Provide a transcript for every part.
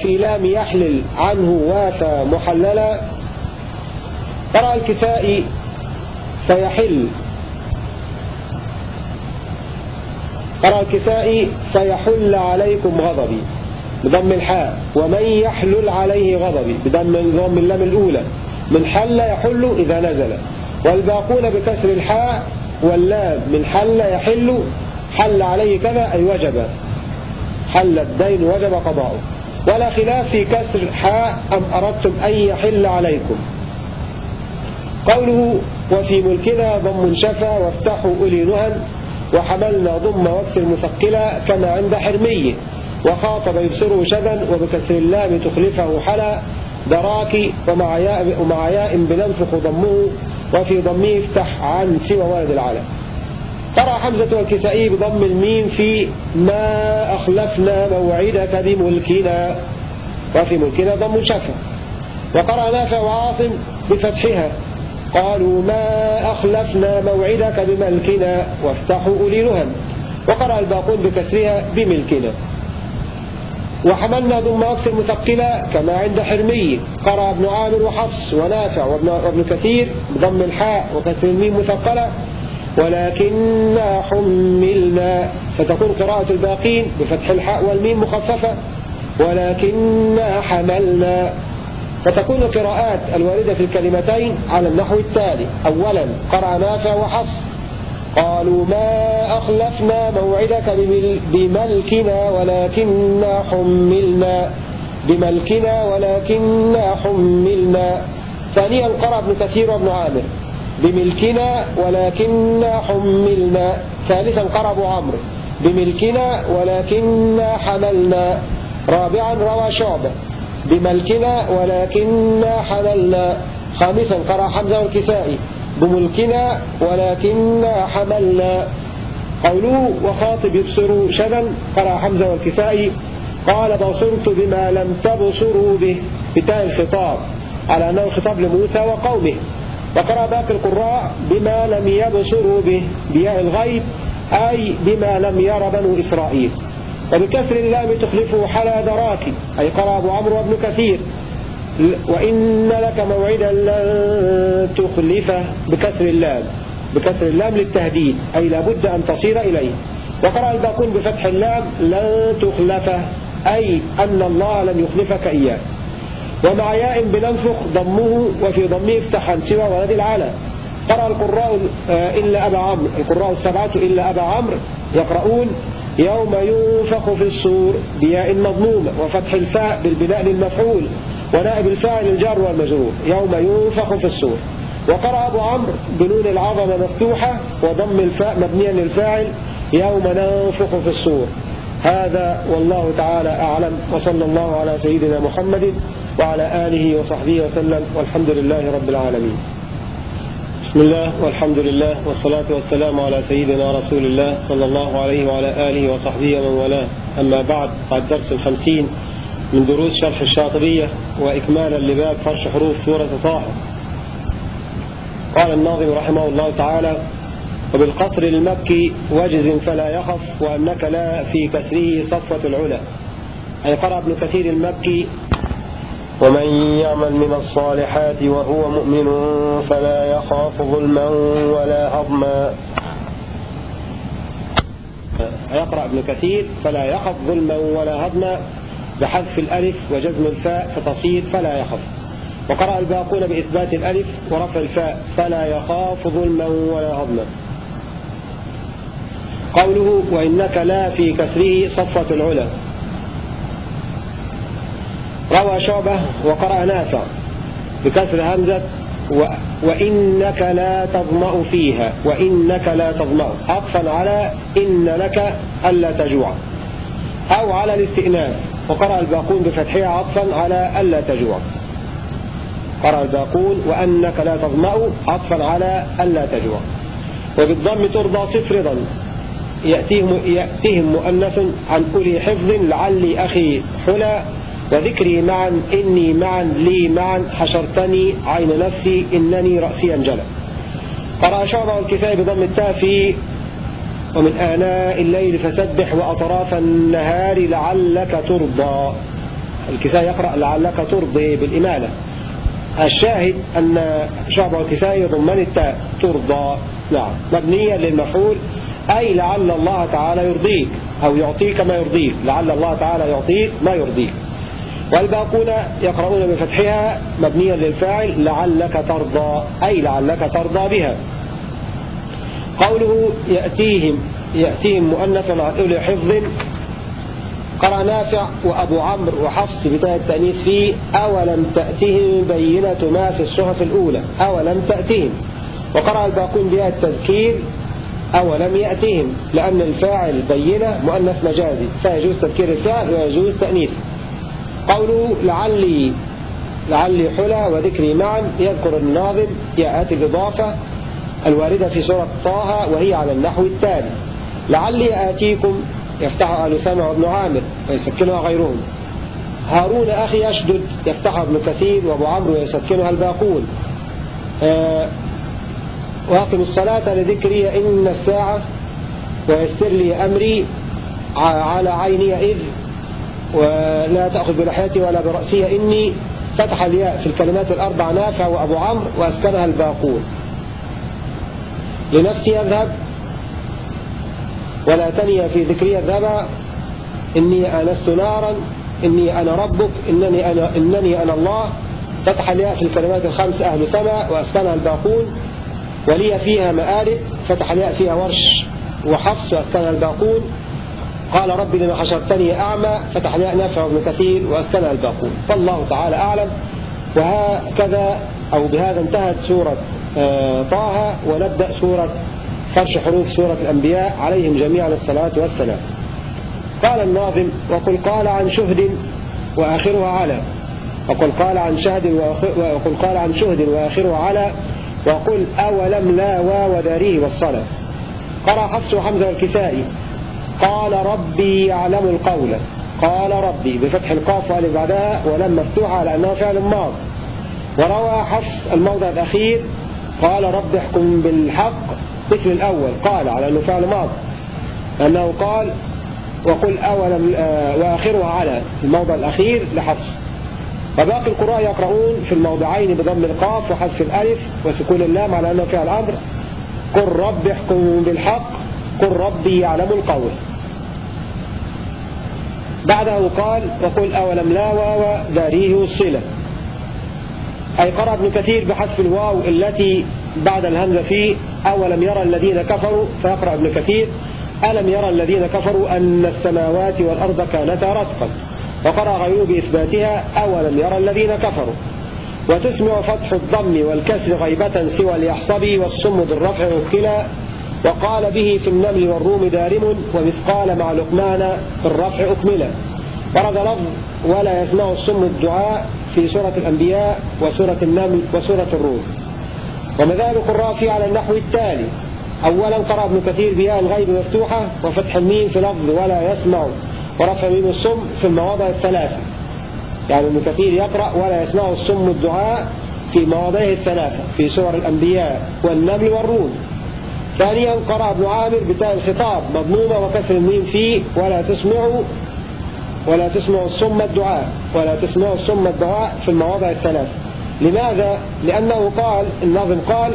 في لام يحلل عنه وافى محللا قرأ الكسائي فيحل قرأ الكسائي فيحل عليكم غضبي بضم الحاء ومن يحلل عليه غضبي بضم ضم اللام الأولى. من حل يحل إذا نزل. والباقون بكسر الحاء واللام من حل يحل حل عليه كذا أي وجب. حل الدين وجب قضاؤه. ولا خلاف في كسر حاء أم أردتم أن يحل عليكم. قوله وفي ملكنا ضم شفا وافتحوا أولي نهن وحملنا ضم وكسر مثقلة كما عند حرمي وخاطب يبصره شذا وبكسر اللام تخلفه حلا دراكي ومع ياء, ومع ياء بننفخ ضمه وفي ضمه افتح عن سوى ولد العلم قرأ حمزة والكسائي بضم الميم في ما أخلفنا موعدك بملكنا وفي ملكنا ضم شفا. وقرأ نافع وعاصم بفتحها. قالوا ما أخلفنا موعدك بملكنا وافتحوا أولي نهم وقرأ الباقون بكسرها بملكنا. وحملنا ضم أكثر مثقلة كما عند حرمي. قرأ ابن عامر وحفص ونافع وابن كثير بضم الحاء وكسر الميم مثقلة. ولكننا حملنا فتكون قراءة الباقين بفتح الحاء والميم مخففة. ولكننا حملنا فتكون القراءات الواردة في الكلمتين على النحو التالي. أولا قرأ نافع وحفص. قالوا ما أخلفنا موعدك بملكنا ولكننا حملنا بملكنا ولكننا حملنا. ثانيا قرأ ابن كثير وابن عامر. بملكنا ولكننا حملنا. ثالثا قرأ ابو عمرو بملكنا ولكننا حملنا. رابعا روى شعبة. بملكنا ولكننا حملنا. خامسا قرأ حمزة والكسائي. بملكنا ولكننا حملنا. قوله وخاطب يبصروا شذا. قرأ حمزة والكسائي. قال بصرت بما لم تبصروا به. بتاء الخطاب. على أنه خطاب لموسى وقومه. وقرأ باقي القراء بما لم يبصروا به بياء الغيب أي بما لم ير بنو إسرائيل. وبكسر اللام تخلفه حلا دراكي أي قرأ أبو عمرو وابن كثير. وإن لك موعدا لن تخلفه بكسر اللام بكسر اللام للتهديد أي لابد أن تصير إليه. وقرأ الباقون بفتح اللام لن تخلفه أي أن الله لن يخلفك إياه. ومع ياء بننفخ ضمه وفي ضمه افتحا سوى ولد العالى قرأ القراء آه، إلا أبا عمرو القراء السبعة إلا أبا عمرو يقرؤون يوم ينفخ في الصور بياء مضمومة وفتح الفاء بالبناء للمفعول ونائب الفاعل الجار والمجرور. يوم ينفخ في الصور. وقرأ أبو عمرو بنون العظمة مفتوحة وضم الفاء مبنيا للفاعل يوم ننفخ في الصور. هذا والله تعالى أعلم وصلى الله على سيدنا محمد وعلى آله وصحبه وسلم والحمد لله رب العالمين. بسم الله والحمد لله والصلاة والسلام على سيدنا رسول الله صلى الله عليه وعلى آله وصحبه ومن والاه. أما بعد بعد درس الخمسين من دروس شرح الشاطبية وإكمالا لباب فرش حروف سورة طه. قال الناظم رحمه الله تعالى وبالقصر المكي وجز فلا يخف وأنك لا في كسره صفوة العلا. أي قرأ ابن كثير المكي ومن يعمل من الصالحات وهو مؤمن فلا يخاف ظلما ولا هضما. يقرأ ابن كثير فلا يخف ظلما ولا هضما. بحذف الألف وجزم الفاء فتصير فلا يخف. وقرأ الباقون بإثبات الألف ورفع الفاء فلا يخاف ظلما ولا هضما. قوله وإنك لا في كسره صفة العلا. روى شعبة وقرأ نافع بكسر همزة و وإنك لا تظمأ فيها وإنك لا تظمأ. عطفا على إن لك ألا تجوع. أو على الاستئناف. وقرأ الباقون بفتحها عطفا على ألا تجوع. قرأ الباقون وأنك لا تظمأ عطفا على ألا تجوع. وبالضم ترضى صفرضا يأتيهم, يأتيهم مؤنث عن أولي حفظ لعلي أخي حلى وذكري معا إني معا لي معا حشرتني عين نفسي إنني رأسي انجلى قرأ شعبة والكساء بضم التاء في ومن آناء الليل فسبح وأطراف النهار لعلك ترضى. الكسائي يقرأ لعلك ترضي بالإمالة. الشاهد أن شعب الكسائي يضمن التاء ترضى. نعم. مبنية للمفعول أي لعل الله تعالى يرضيك أو يعطيك ما يرضيك. لعل الله تعالى يعطيك ما يرضيك. والباقون يقرؤون بفتحها مبنيا للفاعل لعلك ترضى أي لعلك ترضى بها. قوله يأتيهم يأتيهم مؤنث عن أولي حفظ قرأ نافع وأبو عمرو وحفص بتاء التأنيث فيه أولم تأتهم بينة ما في الصحف الأولى. أولم تأتهم وقرأ الباقون بها التذكير أولم يأتهم لأن الفاعل بينة مؤنث مجازي فيجوز تذكير الفاعل ويجوز تأنيثه. قوله لعلي لعلي حلى وذكري معا يذكر الناظم يأتي الإضافة الواردة في سورة طه وهي على النحو التالي لعلي آتيكم يفتحها آل سامع وابن عامر ويسكنها غيرهم. هارون أخي أشدد يفتحها ابن كثير وأبو عمرو ويسكنها الباقون. آه وأقم الصلاة لذكري إن الساعة ويسر لي أمري على عيني إذ ولا تأخذ بلحيتي ولا برأسي إني فتح الياء في الكلمات الأربع نافع وأبو عمرو وأسكنها الباقون. لنفسي يذهب ولا تني في ذكري الذبا إني آنست نارا إني أنا ربك إنني أنا, إنني أنا الله. فتح الياء في الكلمات الخمس أهل سماء وأسكنها الباقون. ولي فيها مآرب فتح الياء فيها ورش وحفص وأسكنها الباقون. قال ربي لما حشرتني أعمى فتح الياء نافع بن كثير وأسكنها الباقون. فالله تعالى أعلم. وهكذا أو بهذا انتهت سورة آه، طه ونبدأ سورة فرش حروف سورة الأنبياء عليهم جميعا الصلاة والسلام. قال الناظم وقل قال عن شهد وآخرها على. وقل قال عن شهد وقل قال عن شهد وآخرها على. وقل أولم لا واو ذاريه والصلاة. قرأ حفص وحمزة والكسائي. قال ربي يعلم القول. قال ربي بفتح القاف والف بعدها ولم مفتوحة لأنه فعل ماض. وروى حفص الموضع الأخير قال رب احكم بالحق مثل الأول قال على أنه فعل ماض. أنه قال وقل أولم آه، وآخرها على الموضع الأخير لحفص. وباقي القراء يقرؤون في الموضعين بضم القاف وحذف الألف وسكون اللام على أنه فعل أمر. قل رب احكم بالحق قل ربي يعلم القول. بعده قال وقل أولم لا واو داريه الصلة أي قرأ ابن كثير بحذف الواو التي بعد الهمزة فيه أولم يرى الذين كفروا؟ فيقرأ ابن كثير ألم يرى الذين كفروا أن السماوات والأرض كانتا رتقا؟ وقرأ غيره بإثباتها أولم يرى الذين كفروا؟ وتسمع فتح الضم والكسر غيبة سوى اليحصبي والصم بالرفع وكلا وقال به في النمل والروم دارم ومثقال مع لقمان في الرفع أكملا. ورد لفظ ولا يسمع الصم الدعاء في سورة الأنبياء وسورة النمل وسورة الروم. ومذاهب القراء فيه على النحو التالي. أولا قرأ ابن كثير بياء الغيب مفتوحة وفتح الميم في لفظ ولا يسمع ورفع ميم الصم في المواضع الثلاثة. يعني ابن كثير يقرأ ولا يسمع الصم الدعاء في مواضعه الثلاثة في سور الأنبياء والنمل والروم. ثانيا قرأ ابن عامر بتاء الخطاب مضمومة وكسر الميم فيه ولا تسمعوا ولا تسمعوا الصم الدعاء ولا تسمعوا الصم الدعاء في المواضع الثلاث. لماذا؟ لأنه قال الناظم قال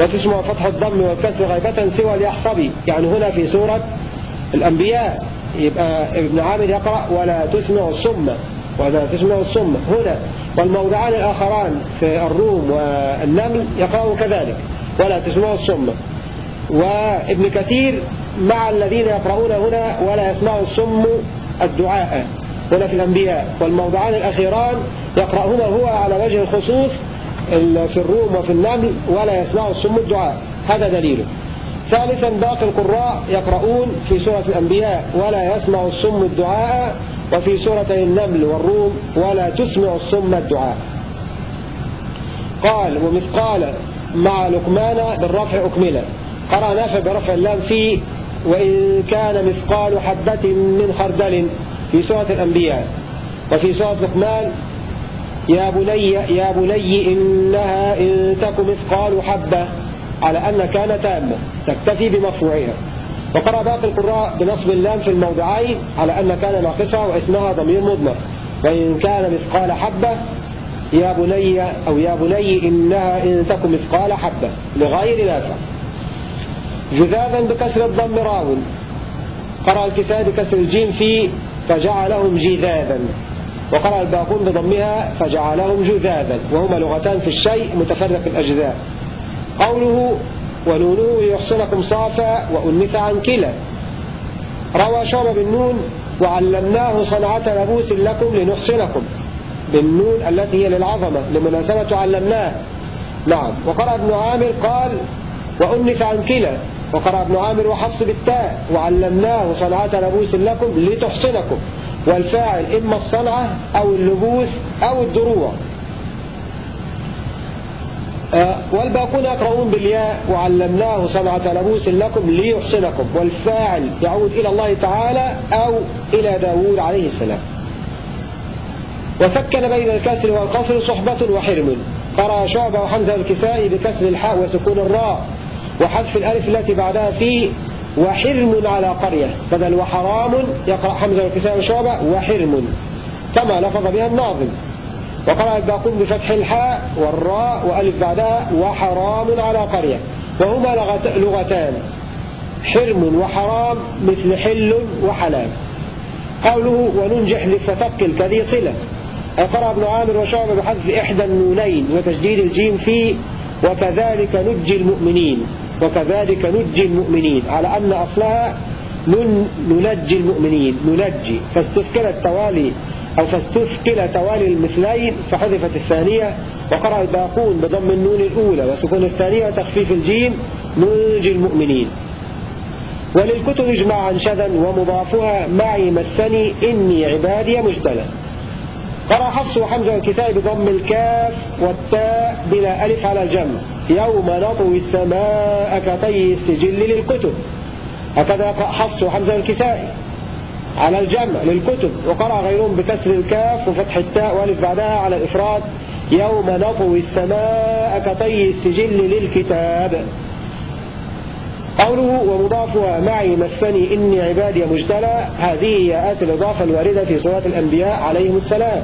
وتسمع فتح الضم والكسر غيبة سوى اليحصبي يعني هنا في سورة الأنبياء يبقى ابن عامر يقرأ ولا تسمع الصم. ولا تسمع الصم هنا. والموضعان الآخران في الروم والنمل يقرأوا كذلك. ولا تسمع الصم. وابن كثير مع الذين يقرؤون هنا ولا يسمع الصم الدعاء. هنا في الأنبياء والموضعان الأخيران يقرأهما هو على وجه الخصوص في الروم وفي النمل ولا يسمع الصم الدعاء. هذا دليله ثالثا باقي القراء يقرؤون في سورة الأنبياء ولا يسمع الصم الدعاء وفي سورتي النمل والروم ولا تسمع الصم الدعاء. قال ومثقال مع لقمان بالرفع أكملا. قرأ نافع برفع اللام فيه وإن كان مثقال حبة من خردل في سورة الأنبياء. وفي سورة لقمان يا بني يا بني إنها إن تك مثقال حبة على أن كان تامة تكتفي بمفروعها وقرأ باقي القراء بنصب اللام في الموضعين على أن كان ناقصها واسمها ضمير مضمر. وإن كان مثقال حبة يا بني أو يا بني إنها إن تكن مثقال حبة لغير نافع جذاذا بكسر الضم راو. قرأ الكساء بكسر الجيم في فجعلهم جذاذا وقرأ الباقون بضمها فجعلهم جذاذا وهما لغتان في الشيء متفرق الأجزاء. قوله ونونه يحصنكم صافا وأنث عن كلا روى شعب بالنون وعلمناه صنعة لبوس لكم لنحصنكم. بالنون التي هي للعظمة لمناسبة علمناه. نعم. وقرأ ابن عامر قال وأنث عن كلا. وقرأ ابن عامر وحفص بالتاء. وعلمناه صنعة لبوس لكم لتحصنكم. والفاعل إما الصنعة أو اللبوس أو الدروع آه، والباقون يقرؤون بالياء وعلمناه صنعة لبوس لكم ليحصنكم. والفاعل يعود إلى الله تعالى أو إلى داود عليه السلام. وسكن بين الكسر والقصر صحبة وحرم. قرأ شعبة وحمزة الكسائي بكسر الحاء وسكون الراء وحذف الألف التي بعدها فيه وحرم على قرية. بدل وحرام يقرأ حمزة الكسائي وشعبة وحرم. كما لفظ بها الناظم. وقرأ الباقون بفتح الحاء والراء وألف بعدها وحرام على قرية. وهما لغتان. حرم وحرام مثل حل وحلال. قوله وننجح لفتقل كذي صلة. قرأ ابن عامر وشعب بحذف إحدى النونين وتشديد الجيم فيه وكذلك نجي المؤمنين وكذلك نجي المؤمنين على أن أصلها ننجي المؤمنين ننجي. فاستثكل التوالي أو فاستثقل توالي المثلين فحذفت الثانية وقرأ الباقون بضم النون الأولى وسكون الثانية وتخفيف الجيم ننجي المؤمنين. وللكتب اجماعا شذا ومضافها معي مسني إني عبادي مجتلى. قرأ حفص وحمزة والكساء بضم الكاف والتاء بلا ألف على الجمع. يوم نطوي السماء كطي السجل للكتب. هكذا يقرأ حفص وحمزة والكساء على الجمع للكتب. وقرأ غيرهم بكسر الكاف وفتح التاء وألف بعدها على الإفراد. يوم نطوي السماء كطي السجل للكتاب. قوله ومضافها معي مسني إني عبادي مجتلى هذه هي آت الإضافة الواردة في سورة الأنبياء عليهم السلام.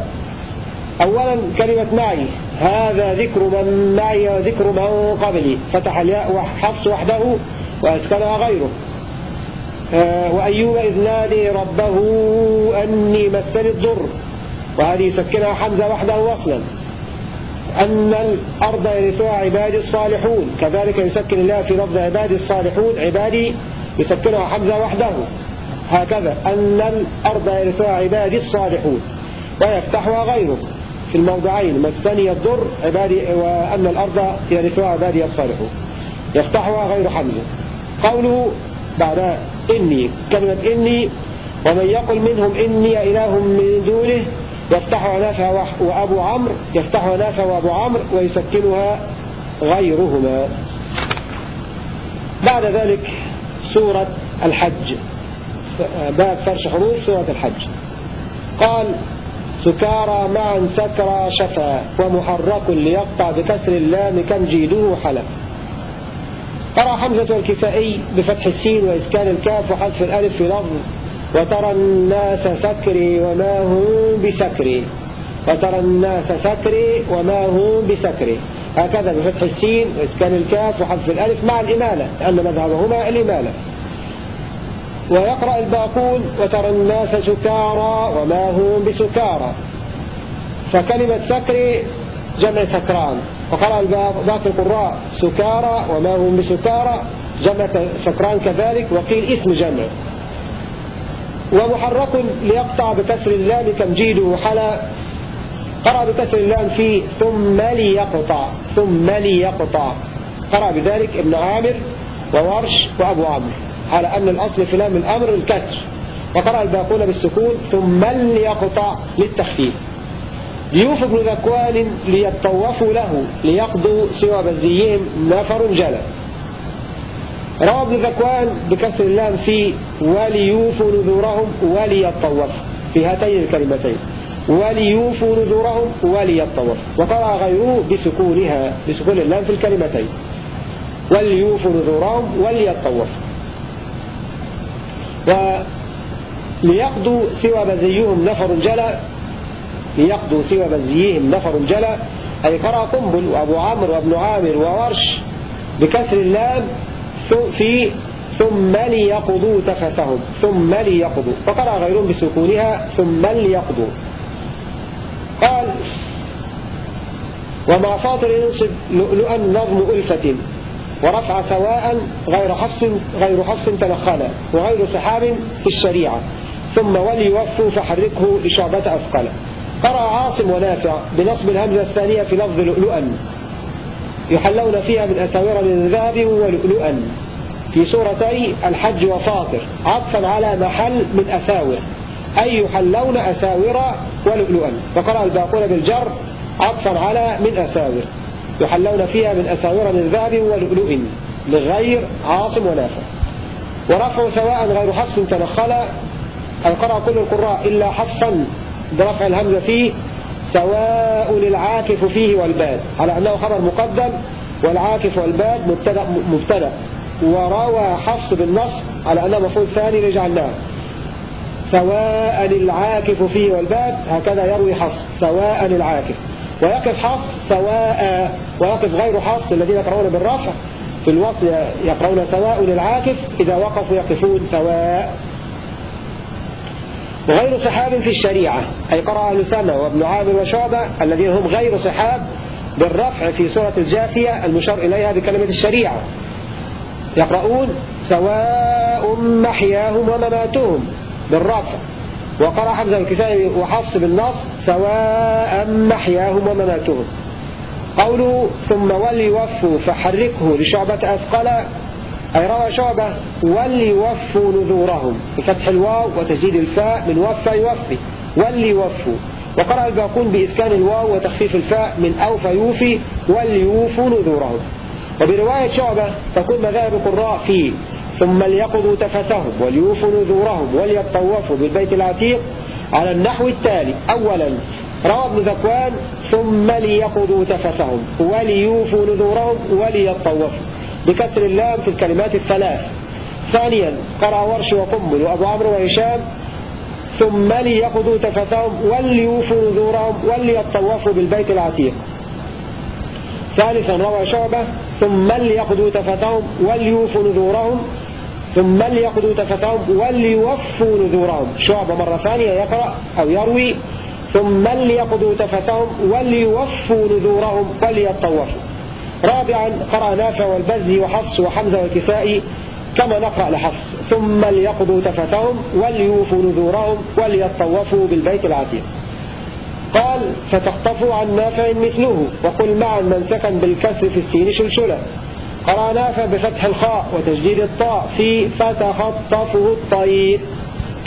أولا كلمة معي هذا ذكر من معي وذكر من قبلي فتح الياء وحفص وحده وأسكنها غيره. آه، وأيوب إذ نادي ربه أني مسني الضر. وهذه يسكنها حمزة وحده وصلا أن الأرض يرثها عبادي الصالحون كذلك يسكن الله في لفظ عبادي الصالحون عبادي يسكنها حمزة وحده. هكذا أن الأرض يرثها عبادي الصالحون. ويفتحها غيره في الموضعين مسني الضر عبادي وأن الأرض يرثها عبادي الصالحون. يفتحها غير حمزة. قوله بعد إني كلمة إني ومن يقل منهم إني إله من دونه يفتحها نافع وأبو عمرو يفتحها نافع وأبو عمرو ويسكنها غيرهما. بعد ذلك سورة الحج. باب فرش حروف سورة الحج. قال سكارى معا سكرى شفا ومحرك ليقطع بكسر اللام كم جيده حلا. قرأ حمزة والكسائي بفتح السين وإسكان الكاف وحذف الألف في لفظ. وترى الناس سكري وما هم بسكري. وترى الناس سكري وما هم بسكري. هكذا بفتح السين وإسكان الكاف وحذف الألف مع الإمالة لأن مذهبهما الإمالة. ويقرأ الباقون وترى الناس سكارى وما هم بسكارى. فكلمة سكري جمع سكران. وقرأ باقي القراء سكارى وما هم بسكارى جمع سكران كذلك وقيل اسم جمع. ومحرك ليقطع بكسر اللام كمجيد حلا قرأ بكسر اللام في ثم ليقطع ثم ليقطع. قرأ بذلك ابن عامر وورش وأبو عمرو على أن الأصل في لام الأمر الكسر. وقرأ الباقون بالسكون ثم ليقطع للتخفيف. ليوف بن ذكوان ليطوفوا له ليقضوا سوى بزيهم نفر جلب. روى ابن ذكوان بكسر اللام في وليوفوا نذورهم وليطوفوا في هاتين الكلمتين. وليوفوا نذورهم وليطوفوا وقرأ غيره بسكونها بسكون اللام في الكلمتين. وليوفوا نذورهم وليطوفوا وليقضوا سوى بزيهم نفر جلى ليقضوا سوى بزيهم نفر جلى. أي قرأ قنبل وأبو عمرو وابن عامر وورش بكسر اللام في ثم ليقضوا تفتهم ثم ليقضوا. فقرأ غيرهم بسكونها. ثم ليقضوا. قال ومع فاطر ينصب لؤلؤا نظم ألفة ورفع سواء غير حفص غير حفص تنخلا وغير سحاب في الشريعة. ثم وليوفوا فحركه لشعبة أثقل. قرأ عاصم ونافع بنصب الهمزة الثانية في لفظ لؤلؤا. يحلون فيها من أساور من ذهب ولؤلؤا. في سورتي الحج وفاطر. عطفا على محل من أساور. أي يحلون أساور ولؤلؤا. وقرأ الباقون بالجر عطفا على من أساور. يحلون فيها من أساور من ذهب ولؤلؤ لغير عاصم ونافع. ورفع سواء غير حفص تنخلا أي قرأ كل القراء إلا حفصا. برفع الهمزة فيه. سواء العاكف فيه والباد. على أنه خبر مقدم والعاكف والباد مبتدا مبتدأ. وروى حفص بالنصب على أنه مفعول ثاني لجعلناه. سواء العاكف فيه والباد هكذا يروي حفص. سواء العاكف ويقف حفص سواء ويقف غير حفص الذين يقرؤون بالرفع. في الوصل يقرؤون سواء العاكف إذا وقفوا يقفون سواء وغير صحاب في الشريعة. أي قرأ أهل سنة وابن عامر وشعبة الذين هم غير صحاب بالرفع في سورة الجاثية المشار إليها بكلمة الشريعة. يقرؤون سواء محياهم ومماتهم بالرفع. وقرأ حمزة الكسائي وحفص بالنصب سواء محياهم ومماتهم. قوله ثم وليوفوا فحركه لشعبة أثقل أي روى شعبة وليوفوا نذورهم. بفتح الواو وتجديد الفاء من وفى يوفي. وليوفوا. وقرأ الباقون بإسكان الواو وتخفيف الفاء من أوفى يوفي. وليوفوا نذورهم. وبرواية شعبة تكون مذاهب القراء فيه. ثم ليقضوا تفتهم. وليوفوا نذورهم. وليطوفوا بالبيت العتيق. على النحو التالي أولا روى ابن ذكوان ثم ليقضوا تفتهم. وليوفوا نذورهم. وليطوفوا بكسر اللام في الكلمات الثلاث. ثانيا قرأ ورش وقنبل وأبو عمرو وهشام ثم ليقضوا تفتهم وليوفوا نذورهم وليطوفوا بالبيت العتيق. ثالثا روى شعبة ثم ليقضوا تفتهم وليوفوا نذورهم ثم ليقضوا تفتهم وليوفوا نذورهم. شعبة مرة ثانية يقرأ أو يروي ثم ليقضوا تفتهم وليوفوا نذورهم وليطوفوا رابعا قرأ نافع والبزي وحفص وحمزة والكسائي كما نقرأ لحفص. ثم ليقضوا تفتهم وليوفوا نذورهم وليطوفوا بالبيت العتيق. قال فتخطفوا عن نافع مثله وقل معا من سكن بالكسر في السين شلشلة قرأ نافع بفتح الخاء وتجديد الطاء في فتخطفه الطير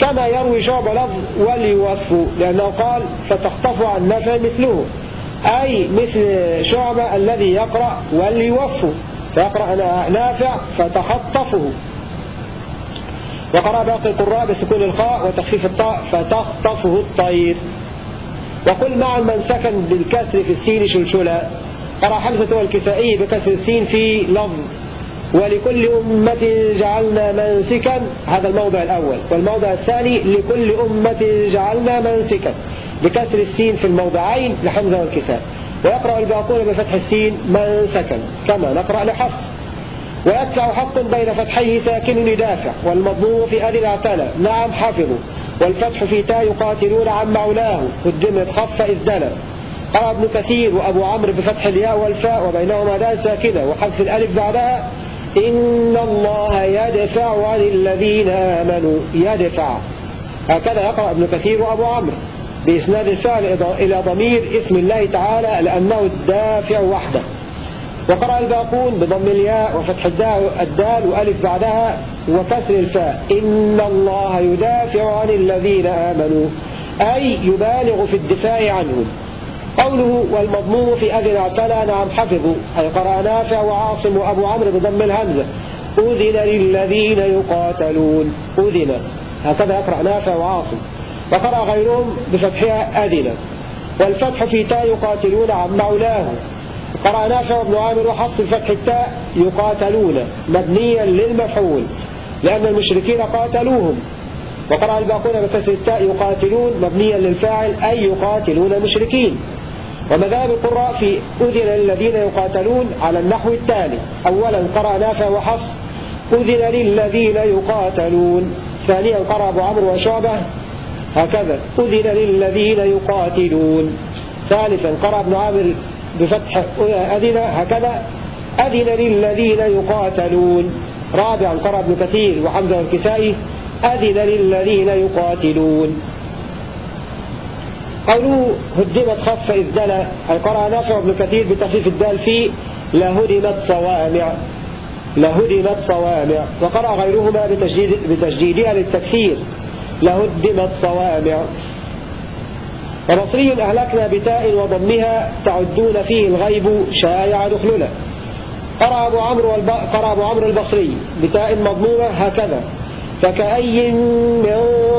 كما يروي شعب لفظ وليوفوا لأنه قال فتخطفوا عن نافع مثله. أي مثل شعبة الذي يقرأ وليوفوا. فيقرأ نافع فتخطفه. وقرأ باقي القراء بسكون الخاء وتخفيف الطاء فتخطفه الطير. وقل مع من سكن بالكسر في السين شلشلا. قرأ حمزة والكسائي بكسر السين في لفظ ولكل أمة جعلنا منسكا. هذا الموضع الأول. والموضع الثاني لكل أمة جعلنا منسكا. بكسر السين في الموضعين لحمزة والكساء. ويقرأ الباقون بفتح السين منسكا كما نقرأ لحفص. ويدفع حق بين فتحيه ساكن يدافع. والمضموم في أذن اعتلى نعم حفظوا والفتح في تا يقاتلون عن مولاه. قدمت خف إذ دنا. قرأ ابن كثير وأبو عمرو بفتح الياء والفاء وبينهما دال ساكنة. وحذف الألف بعدها إن الله يدفع عن الذين آمنوا. يدفع. هكذا يقرأ ابن كثير وأبو عمرو. بإسناد الفعل إلى ضمير اسم الله تعالى لأنه الدافع وحده. وقرأ الباقون بضم الياء وفتح الدال وألف بعدها وكسر الفاء. إن الله يدافع عن الذين آمنوا أي يبالغ في الدفاع عنهم. قوله والمضموم في أذن اعتلى نعم حفظوا. أي قرأ نافع وعاصم وأبو عمرو بضم الهمزة. أذن للذين يقاتلون. أذن. هكذا يقرأ نافع وعاصم. وقرأ غيرهم بفتحها أذن والفتح في تاء يقاتلون عن مولاه. قرأ نافع بن عامر وحفص الفتح التاء يقاتلون مبنيا للمفعول لأن المشركين قاتلوهم. وقرأ الباقون بكسر التاء يقاتلون مبنيا للفاعل أي يقاتلون المشركين ومذاهب القراء في أذن للذين يقاتلون على النحو التالي. أولا قرأ نافع وحفص أذن للذين يقاتلون. ثانيا قرأ أبو عمرو وشعبة هكذا. أذن للذين يقاتلون. ثالثا قرأ ابن عامر بفتح أذن هكذا. أذن للذين يقاتلون. رابعا قرأ ابن كثير وحمزة والكسائي أذن للذين يقاتلون. قوله هدمت خف إذ دنا. أي قرأ نافع ابن كثير بتخفيف الدال في لهدمت صوامع. لهدمت صوامع. وقرأ غيرهما بتجديد بتجديدها للتكثير لهدمت صوامع. ومصري أهلكنا بتاء وضمها تعدون فيه الغيب شايع دخلنا. قرأ أبو عمرو. قرأ أبو عمرو البصري بتاء مضمومة هكذا. فكأي من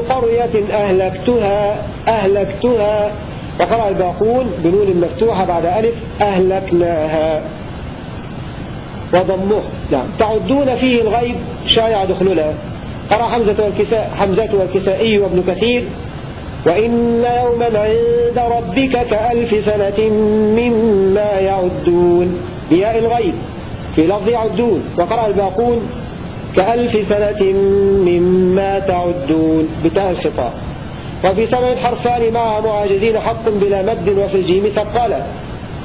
قرية أهلكتها أهلكتها. وقرأ الباقون بنون مفتوحة بعد ألف أهلكناها. وضمه نعم تعدون فيه الغيب شايع دخلنا. قرأ حمزة والكساء حمزة والكسائي وابن كثير. وإن يوما عند ربك كألف سنة مما يعدون. بياء الغيب. في لفظ يعدون. وقرأ الباقون. كألف سنة مما تعدون. بتاء الخطاب. وفي سبع حرفان مع معاجزين حق بلا مد وفي الجيم ثقالا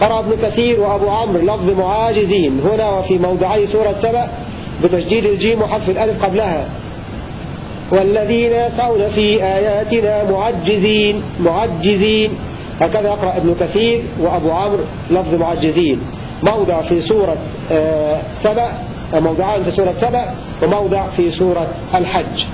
قرأ ابن كثير وأبو عمرو لفظ معاجزين. هنا وفي موضعي سورة سبع بتشديد الجيم وحذف الألف قبلها. والذين يسعون في آياتنا معجزين معجزين. هكذا يقرأ ابن كثير وأبو عمرو لفظ معجزين. موضع في سورة آه، سبع موضعان في سورة سبع وموضع في سورة الحج.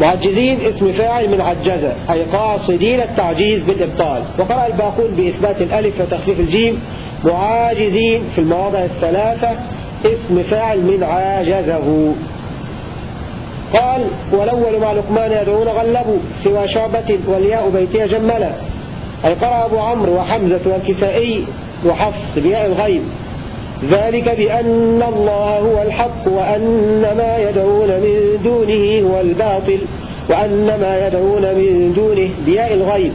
معجزين اسم فاعل من عجزة أي قاصدين التعجيز بالإبطال. وقرأ الباقون بإثبات الألف وتخفيف الجيم. معاجزين في المواضع الثلاثة اسم فاعل من عاجزه. قال والأول مع لقمان يدعون غلبوا سوى شعبة والياء بيتها جملا. أي قرأ أبو عمرو وحمزة والكسائي وحفص بياء الغيب. ذلك بأن الله هو الحق وأن ما يدعون من دونه هو الباطل وأن ما يدعون من دونه بياء الغيب.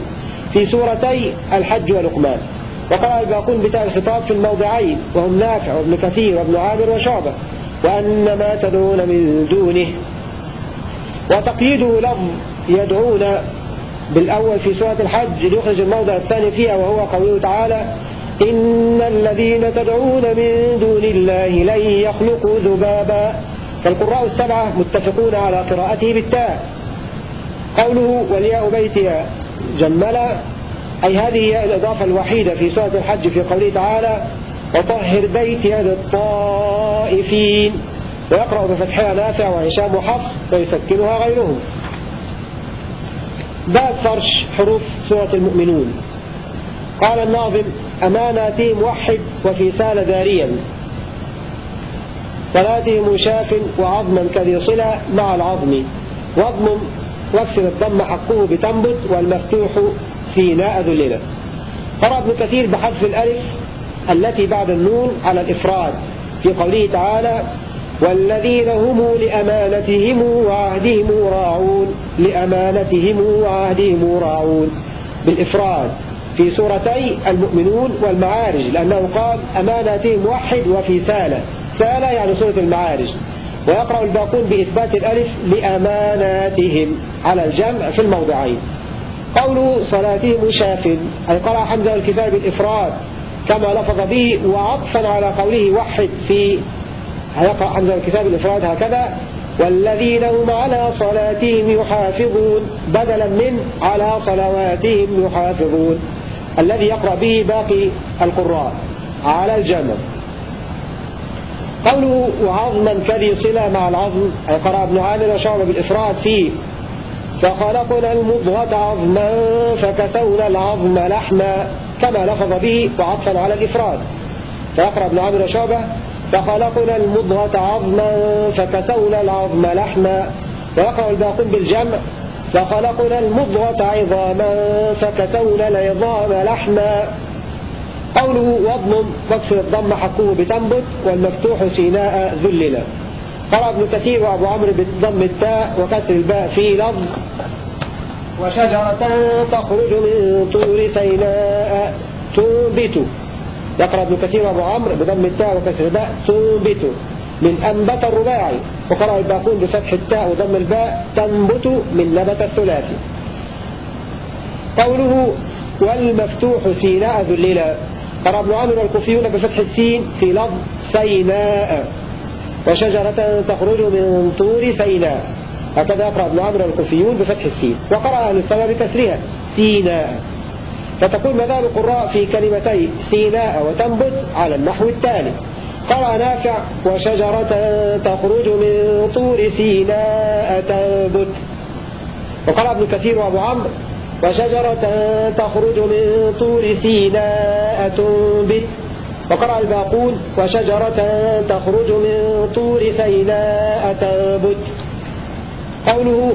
في سورتي الحج ولقمان. وقرأ الباقون بتاء الخطاب في الموضعين وهم نافع وابن كثير وابن عامر وشعبة وأن ما تدعون من دونه وتقييده لفظ يدعون بالأول في سورة الحج ليخرج الموضع الثاني فيها وهو قوله تعالى إن الذين تدعون من دون الله لن يخلقوا ذبابا. فالقراء السبعة متفقون على قراءته بالتاء. قوله والياء بيتها جملا أي هذه هي الإضافة الوحيدة في سورة الحج في قوله تعالى وطهر بيتي للطائفين. ويقرأ بفتحها نافع وهشام وحفص ويسكنها غيرهم. باب فرش حروف سورة المؤمنون. قال الناظم أماناتي موحد وفي سال داريا صلاته مشاف وعظما كذي صلة مع العظم. واضمم واكسر الضم حقه بتنبت والمفتوح سيناء ذللا قرأ ابن كثير بحذف الألف التي بعد النون على الإفراد. في قوله تعالى والذين هم لأمانتهم وعهدهم راعون لأمانتهم وعهدهم راعون. بالإفراد في سورتي المؤمنون والمعارج لأنه قال أمانتهم وحد وفي سال. سالة يعني سورة المعارج. ويقرأ الباقون بإثبات الألف لأماناتهم على الجمع في الموضعين. قوله صلاتهم شاف أي قرأ حمزة الكتاب بالإفراد كما لفظ به وعطفا على قوله وحد في هيقرأ حمزة الكتاب الإفراد هكذا والذين هم على صلاتهم يحافظون بدلا من على صلواتهم يحافظون. الذي يقرأ به باقي القراء على الجمع. قوله وعظما كذي صلة مع العظم أي قرأ ابن عامر وشعب بالإفراد فيه. فخلقنا المضغة عظما فكسونا العظم لحما كما لفظ به وعطفا على الإفراد. فيقرأ ابن عامر وشعبة فخلقنا المضغة عظما فكسونا العظم لحما ويقرأ الباقون بالجمع فخلقنا المضغة عظاما فكسونا العظام لحما. قوله واضمم واكسر الضم حقه بتنبت والمفتوح سيناء ذللا. قرأ ابن كثير وأبو عمرو بضم التاء وكسر الباء في لفظ وشجرة تخرج من طور سيناء تنبت. يقرأ ابن كثير وأبو عمرو بضم التاء وكسر الباء تنبت من أنبت الرباعي. وقرأ الباقون بفتح التاء وضم الباء تنبت من نبت الثلاثي. قوله والمفتوح سيناء ذللا قرأ ابن عامر والكوفيون بفتح السين في لفظ سيناء. وشجرة تخرج من طور سيناء. هكذا يقرأ ابن عامر والكوفيون بفتح السين. وقرأ أهل السماء بكسرها سيناء. فتكون مذهب القراء في كلمتي سيناء وتنبت على النحو التالي قرأ نافع وشجرة تخرج من طور سيناء تنبت. وقرأ ابن كثير وأبو عمرو وشجرة تخرج من طور سيناء تنبت. وقرأ الباقون وشجرة تخرج من طور سيناء تنبت. قوله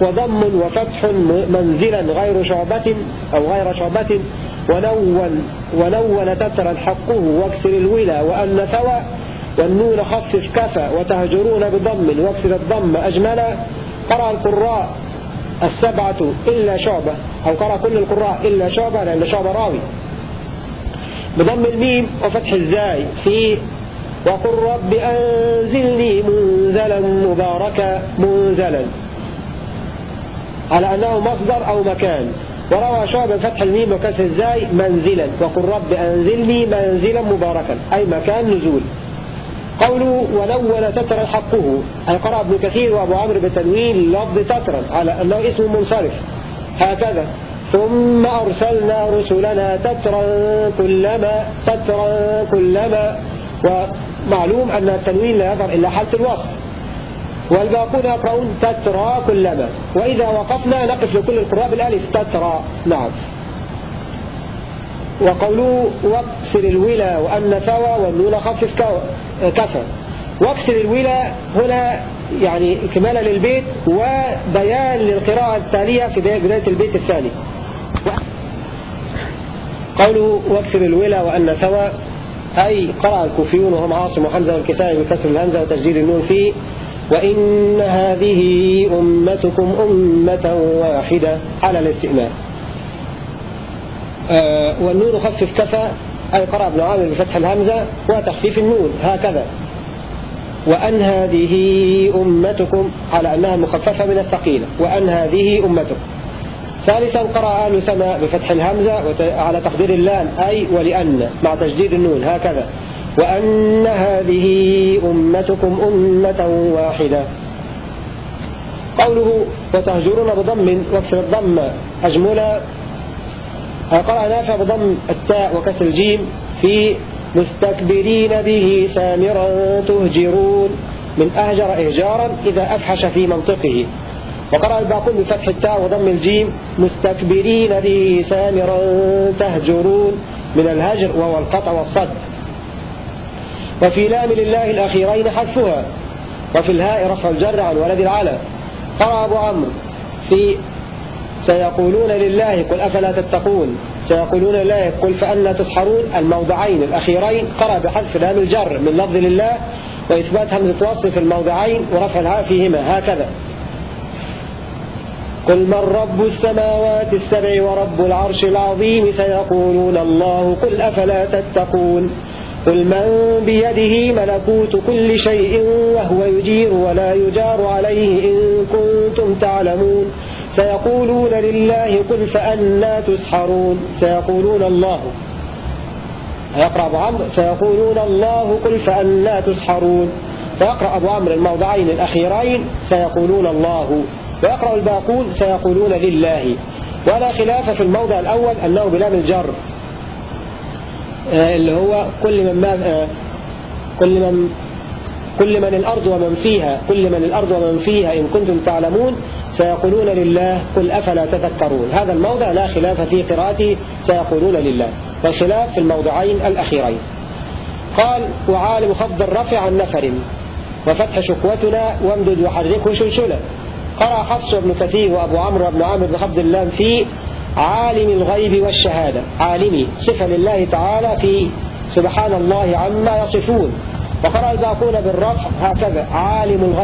وضم وفتح منزلا غير شعبة أو غير شعبة. ونون ونون تترا حقه واكسر الولا وأن ثوى. والنون خفف كفى وتهجرون بضم واكسر الضم أجملا قرأ القراء السبعة إلا شعبة. أو قرأ كل القراء إلا شعبة لأن شعبة راوي. بضم الميم وفتح الزاي في وقل رب أنزلني منزلا مباركا. منزلا. على أنه مصدر أو مكان. وروى شعب فتح الميم وكسر الزاي منزلا. وقل رب أنزلني منزلا مباركا. أي مكان نزول. قوله ولون تترا حقه. أي قرأ ابن كثير وأبو عمرو بتنوين لفظ تترا على أنه اسم منصرف. هكذا. ثم أرسلنا رسلنا تترا كلما تترا كلما. ومعلوم أن التنوين لا يظهر إلا حالة الوصف. والباقون يقرؤون تترى كلما وإذا وقفنا نقف لكل القراء بالألف تترى نعم. وقوله واكسر الولا وأن ثوى والنون خفف كفى واكسر الولا هنا يعني كمالا للبيت وبيان للقراءة التالية في بداية البيت الثاني. قوله واكسر الولا وأن ثوى أي قرأ الكوفيون وهم عاصم وحمزة والكسائي بكسر الهمزة وتسجيل النون فيه وإن هذه أمتكم أمة واحدة على الاستئناف. آه خفف كفى أي قرأ ابن عامر بفتح الهمزة وتخفيف النون هكذا. وأن هذه أمتكم على أنها مخففة من الثقيلة وأن هذه أمتكم. ثالثا قرأ آل سماء بفتح الهمزة على تقدير اللام أي ولأن مع تجديد النون هكذا. وأن هذه أمتكم أمة واحدة. قوله وتهجرون بضم واكسر الضم أجملا قرأ نافع بضم التاء وكسر الجيم في مستكبرين به سامرا تهجرون. من أهجر إهجارا إذا أفحش في منطقه. وقرأ الباقون بفتح التاء وضم الجيم مستكبرين به سامرا تهجرون. من الهجر وهو القطع والصد. وفي لام لله الأخيرين حذفها. وفي الهاء رفع الجر عن ولد العلا. قرأ أبو عمرو في سيقولون لله قل أفلا تتقون. سيقولون لله قل فأنا تسحرون. الموضعين الأخيرين قرأ بحذف لام الجر من لفظ لله وإثبات همزة وصف الموضعين ورفع الهاء فيهما. هكذا. قل من رب السماوات السبع ورب العرش العظيم سيقولون الله قل أفلا تتقون. قل من بيده ملكوت كل شيء وهو يجير ولا يجار عليه إن كنتم تعلمون. سيقولون لله قل فأنا تسحرون. سيقولون الله. يقرأ أبو عمرو. سيقولون الله قل فأنا تسحرون. فيقرأ أبو عمرو الموضعين الأخيرين. سيقولون الله. ويقرأ الباقون. سيقولون لله. ولا خلاف في الموضع الأول أنه بلام الجر. اللي هو كل من ما آه، كل من كل من الأرض ومن فيها كل من الأرض ومن فيها إن كنتم تعلمون سيقولون لله قل أفلا تذكرون. هذا الموضع لا خلاف في قراءته سيقولون لله. والخلاف في الموضعين الأخيرين. قال وعالم خفض الرفع عن نفر وفتح شكوتنا وامدد وحركه شلشلة قرأ حفص وابن كثير وأبو عمرو وابن عامر بخفض اللام في عالم الغيب والشهادة. عالمي. صفة لله تعالى في سبحان الله عما يصفون. وقرأ الباقون بالرفع هكذا. عالم الغيب.